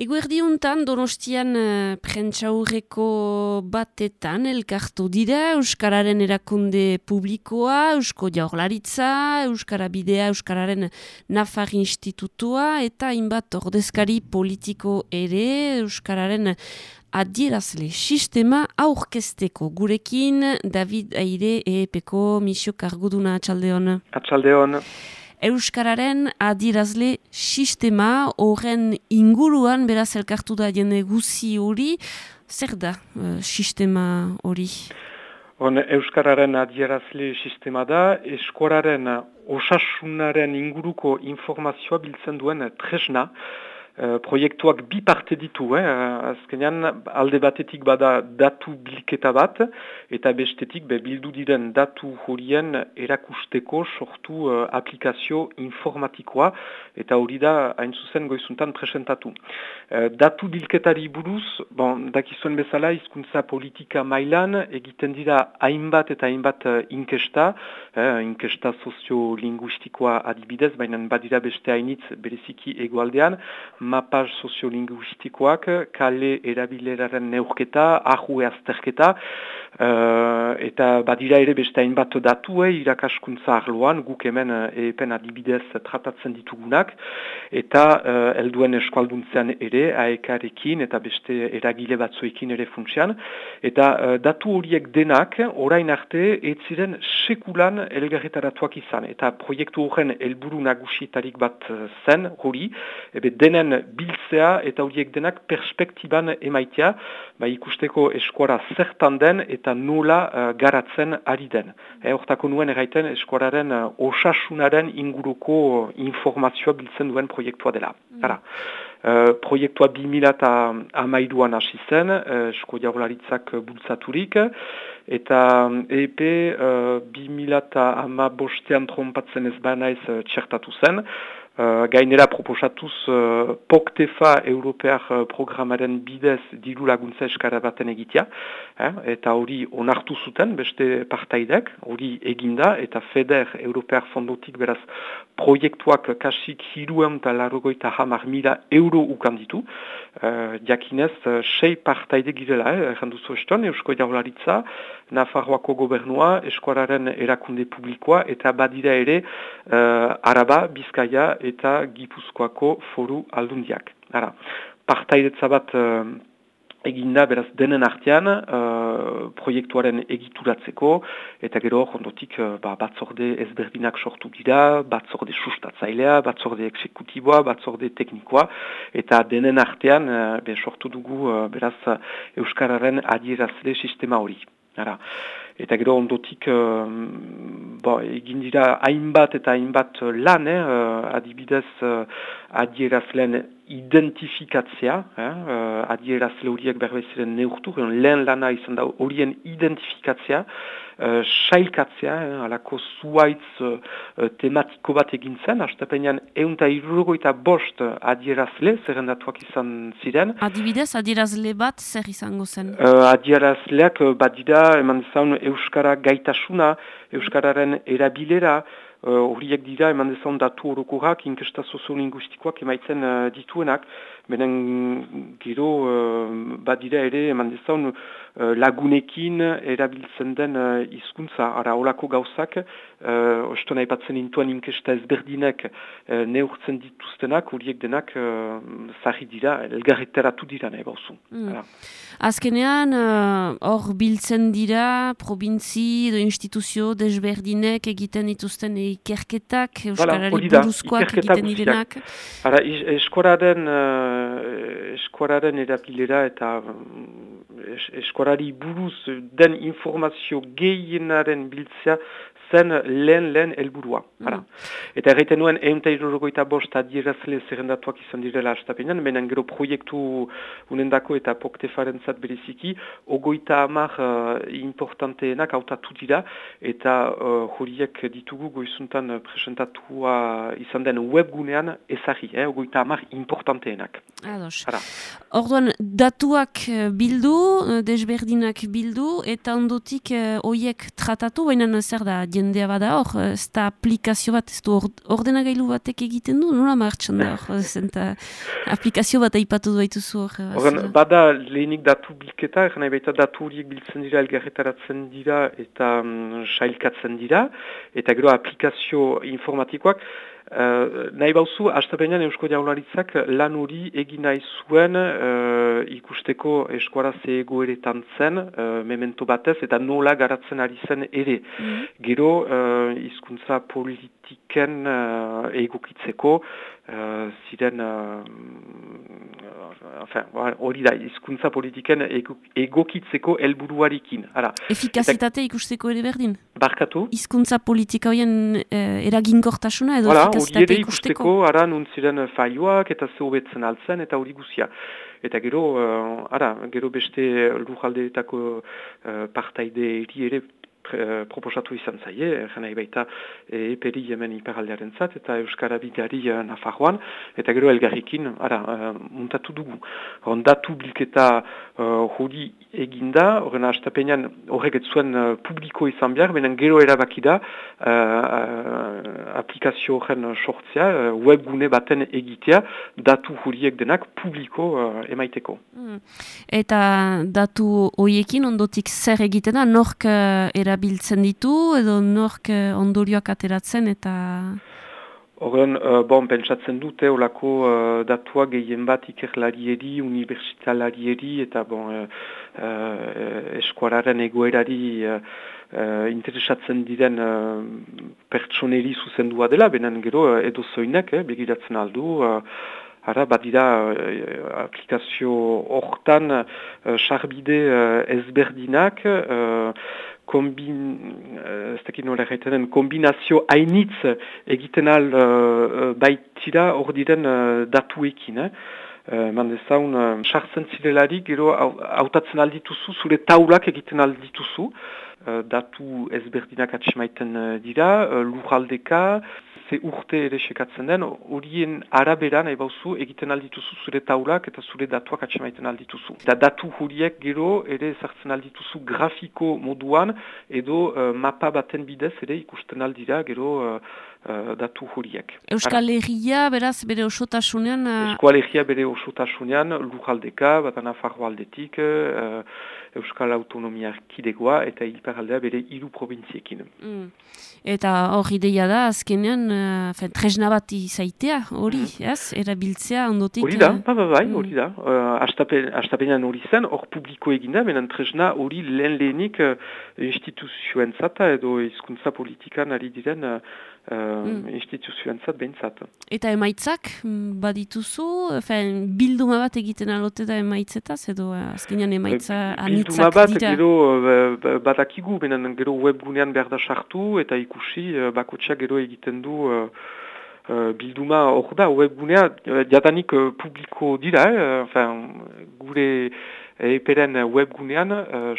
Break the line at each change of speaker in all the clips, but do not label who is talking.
Eguerdiuntan donostian uh, prentsaurreko batetan elkartu dira Euskararen erakunde publikoa, Eusko Jaurlaritza, Euskara Bidea, Euskararen Nafar Institutua eta inbat ordezkari politiko ere Euskararen adierazle sistema aurkesteko gurekin David Aire EPeko misio karguduna atxaldeon.
Atxaldeon.
Euskararen adirazle sistema horren inguruan beraz elkartu da jende guzi hori. Zer da uh, sistema hori?
On, Euskararen adierazle sistema da, eskoraren osasunaren inguruko informazioa biltzen duen tresna, Eh, proiektuak bi parte ditu, eh? azkenean alde batetik bada datu bilketa bat, eta bestetik be, bildu diren datu horien erakusteko sortu uh, aplikazio informatikoa, eta hori da hain zuzen goizuntan presentatu. Uh, datu bilketari buruz, bon, dakizuen bezala, hizkuntza politika mailan, egiten dira hainbat eta hainbat uh, inkesta, eh, inkesta soziolinguistikoa adibidez, baina badira beste hainitz bereziki egualdean, mapaz soziolinguistikoak, kale erabileraren neurketa, ahu azterketa, uh, eta badira ere beste hainbat datu, eh, irakaskuntza arloan, guk hemen epen adibidez tratatzen ditugunak, eta uh, elduen eskualduntzean ere, aekarekin eta beste eragile batzuekin ere funtsian, eta uh, datu horiek denak, orain arte, ez ziren sekulan elgarretaratuak izan, eta proiektu horren helburu nagusietarik bat zen, hori, ebe denen biltzea eta horiek denak perspektiban emaitea, ba, ikusteko eskuara zertan den eta nola uh, garatzen ari den. E, hortako nuen erraiten eskuararen uh, osasunaren inguruko informazioa biltzen duen proiektua dela. Mm. Uh, proiektua 2000 amairuan hasi zen, uh, esko jaurlaritzak bultzaturik, eta EP uh, 2000 ama bostean trompatzen ez banaiz uh, txertatu zen, Uh, gainera proposatuz uh, POKTEFA Europear uh, programaren bidez diru laguntza eskara baten egitea, eh? eta hori onartu zuten beste partaidek, hori eginda, eta FEDER Europear fondotik beraz proiektuak kasik hiruem eta larrogoita hamar mila euro ukanditu, uh, diakinez uh, sei partaide girela, eh? erranduzu eston, Eusko Jaularitza, Nafarroako gobernua, eskuararen erakunde publikoa, eta badira ere uh, Araba, Bizkaia, eta Gipuzkoako foru aldundiak. Ara, partaidetza bat uh, eginda beraz denen artean uh, proiektuaren egituratzeko eta gero ondotik uh, ba, batzorde ezberdinak sortu dira, batzorde sustatzailea, batzorde eksekutiboa, batzorde teknikoa eta denen artean uh, sortu dugu uh, beraz Euskararen adierazle sistema hori. Ara. Eta gero ondotik bo, egin dira hainbat eta hainbat lan, eh, adibidez uh, adierazlen identifikatzea, eh, adierazle horiek berbeziren neurtu, lehen lana izan da horien identifikatzea, uh, sailkatzea, eh, alako zuaitz uh, tematiko bat egin zen, hastapenean eunta irrogoita bost adierazle, zerrendatuak izan ziren.
Adibidez, adierazle bat zer izango zen?
Uh, adierazleak bat dira, eman zaun, Euskara gaitasuna, Euskararen erabilera, horiek uh, dira eman dezan datu orokorak, inkesta soziolinguistikoak emaitzen uh, dituenak, benen gero uh, badira ere eman dezan uh, lagunekin erabiltzen den uh, izkuntza, ara olako gauzak, uh, osto nahi batzen intuan inkesta ezberdinek uh, neurtzen dituztenak, horiek denak uh, zahi dira, elgarreteratu dira nahi bauzu. Mm.
Azkenean, hor uh, biltzen dira, probintzi, instituzio, desberdinek egiten dituzten ikerketak, Euskarari buruzkoak egiten direnak.
Ara, eskoraren, uh, eskoraren erabilera eta um, eskorari buruz den informazio gehienaren biltzea zen lehen lehen helburua. Mm. Eta erreiten nuen, eunta irurgoita bost adierazle zerrendatuak izan direla astapenean, benen gero proiektu unendako eta poktefaren zat beriziki, ogoita amar uh, importanteenak autatu dira, eta uh, horiek ditugu goizuntan presentatua izan den webgunean ezari, eh, ogoita amar importanteenak.
Ados. Orduan, datuak uh, bildu, desberdinak bildu, eta ondotik uh, oiek tratatu, baina zer da, jendea bada hor, ez da aplikazio bat, ez du ordenagailu batek egiten du, nola martxan da hor, zenta aplikazio bat aipatu duaituzu hor.
Horren, bada lehenik datu bilketa, nahi baita datu horiek biltzen dira, elgarretaratzen dira eta um, sailkatzen dira, eta gero aplikazio informatikoak, Uh, nahi bauzu, astapenean Eusko Jaularitzak lan hori egin nahi zuen uh, ikusteko eskuara ze egoeretan zen, uh, memento batez, eta nola garatzen ari zen ere. Mm Gero, uh, izkuntza politiken uh, egokitzeko, uh, ziren hori da, izkuntza politiken egokitzeko helburuarekin.
Efikazitate ikusteko ere berdin?
Barkatu?
Izkuntza politika horien eh, eraginkortasuna edo Hala, efikazitate ikusteko?
Hori ere ikusteko, ara, nuntziren faioak eta zehobetzen altzen eta hori guzia. Eta gero, uh, ara, gero beste lujaldeetako uh, partaide ere Eh, proposatu izan zaie, jena baita e, eperi hemen iparaldearen zat, eta Euskara Bidari e, Nafarroan, eta gero elgarrikin, ara, e, muntatu dugu. Horren datu bilketa hori e, eginda, horren astapenean horrek zuen e, publiko izan behar, benen gero erabaki da e, aplikazio horren sortzea, e, webgune baten egitea, datu horiek denak publiko emaiteko. Hmm.
Eta datu horiekin ondotik zer egiten da, nork era erabiltzen ditu edo nork eh, ondorioak ateratzen eta...
Horren, uh, bon, pentsatzen dute, olako uh, datua gehien bat ikerlarieri, universitalarieri eta bon, uh, uh, eskuararen egoerari uh, interesatzen diren uh, pertsoneri zuzendua dela, benen gero uh, edo zoinek, eh, begiratzen aldu, uh, Hara, badira uh, aplikazio hortan sarbide uh, ezberdinak, kombin, uh, ez dakit nola gaitenen, kombinazio hainitz egiten al uh, baitira hor diren uh, datuekin. Eh? Uh, Mandezaun, sartzen uh, zirelari, gero hautatzen aldituzu, zure taulak egiten aldituzu, uh, datu ezberdinak atxemaiten uh, dira, lujaldeka, ze urte ere sekatzen den, horien araberan ebauzu egiten aldituzu zure taulak eta zure datuak atxemaiten aldituzu. Eta datu horiek gero ere ezartzen aldituzu grafiko moduan edo uh, mapa baten bidez ere ikusten aldira gero uh, uh, datu horiek.
Euskal Herria beraz bere osotasunean? Uh...
Euskal Herria bere osotasunean lujaldeka, bat anafarro aldetik, uh, Euskal Autonomia Kidegoa eta Iparaldea bere hiru provintziekin. Mm.
Eta hori ideia da, azkenean, uh, tresna bat izaitea, hori, mm. ez? Erabiltzea, ondotik...
Hori da, ba, ba, bai, mm. hori da. Uh, Astapenean hori zen, hor publiko eginda, benen tresna hori lehen lehenik uh, instituzioen zata edo hizkuntza politikan ari diren uh, mm. instituzioen zat behintzat.
Eta emaitzak badituzu? Efen, bilduma bat egiten alote da emaitzetaz edo azkenean emaitza
Bilduma bat, gero uh, badakigu, benen gero webgunean behar da sartu eta ikusi uh, bakotxak gero egiten du uh, uh, bilduma hor da, webgunea jadanik uh, publiko dira, eh? enfin, gure eperen webgunean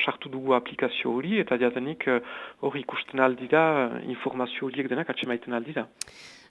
sartu dugu aplikazio hori eta jadanik hori uh, ikusten aldira informazio horiek denak atxemaiten aldira.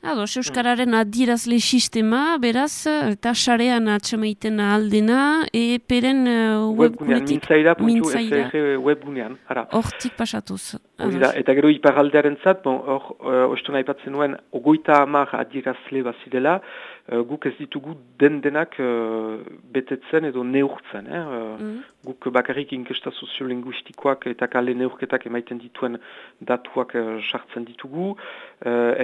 Ados, Euskararen adirazle sistema, beraz, eta sarean atxamaiten aldena, eperen uh, webgunetik.
Mintzaira. webgunean, ara.
Hortik pasatuz.
Da, eta gero iparaldearen zat, bon, hor, uh, ostu nahi batzen nuen, ogoita amar adirazle bazidela, guk ez ditugu den denak uh, betetzen edo neurtzen. Eh? Uh, Guk bakarrik inkesta soziolinguistikoak eta kale neurketak emaiten dituen datuak sartzen ditugu,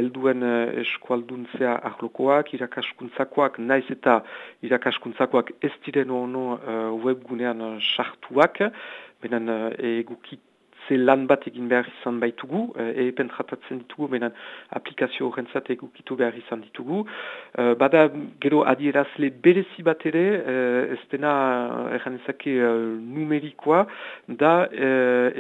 elduen uh, eskualduntzea ahlokoak, irakaskuntzakoak, naiz eta irakaskuntzakoak ez diren ono webgunean sartuak, benen egukit ze lan bat egin behar izan baitugu, e, epen tratatzen ditugu, benen aplikazio horrentzat egukitu behar izan ditugu. E, bada gero adierazle berezi bat ere, e, ez dena ezake numerikoa, da e,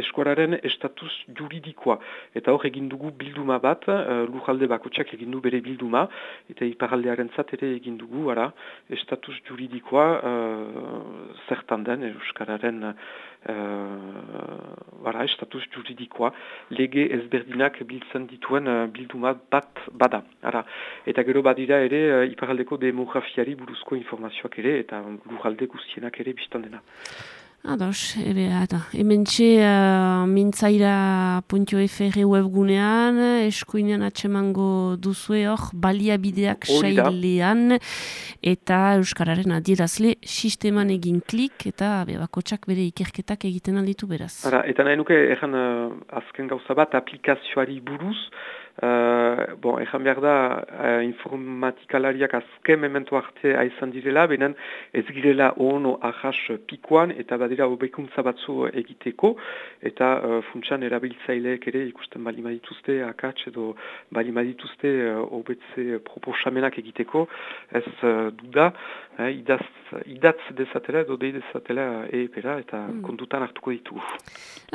eskuararen estatus juridikoa. Eta hor egin dugu bilduma bat, e, lujalde bakotxak egin du bere bilduma, eta iparaldearen ere egin dugu, ara, estatus juridikoa e, zertan den, euskararen bara, estatus juridikoa, lege ezberdinak biltzen dituen uh, bilduma bat bada. Ara. Eta gero badira ere, uh, iparaldeko demografiari buruzko informazioak ere, eta lurralde guztienak ere biztan dena.
Ados, ebe, eta, hemen txe uh, mintzaira.fr webgunean, eskuinean atsemango duzue hor, baliabideak sailean, eta Euskararen adierazle sisteman egin klik, eta bakotsak bere ikerketak egiten alditu beraz.
Ara, eta nahi nuke, egan uh, azken gauza bat, aplikazioari buruz, Uh, bon, ezan behar da, uh, informatikalariak azken memento arte aizan direla, benen ez girela ono ahas pikoan eta badira obekuntza batzu egiteko, eta uh, funtsan erabiltzaileek ere ikusten bali madituzte akats edo bali madituzte uh, obetze proposamenak egiteko, ez uh, duda, eh, idaz, idatz dezatela edo dei dezatela eepera eta mm. kontutan hartuko ditu.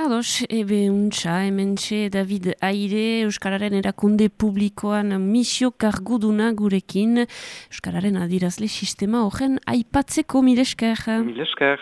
Ados, ebe untxa, hemen David Aire, Euskararen era erakunde publikoan misio karguduna gurekin Euskararen adirazle sistema horren aipatzeko milesker.
Milesker.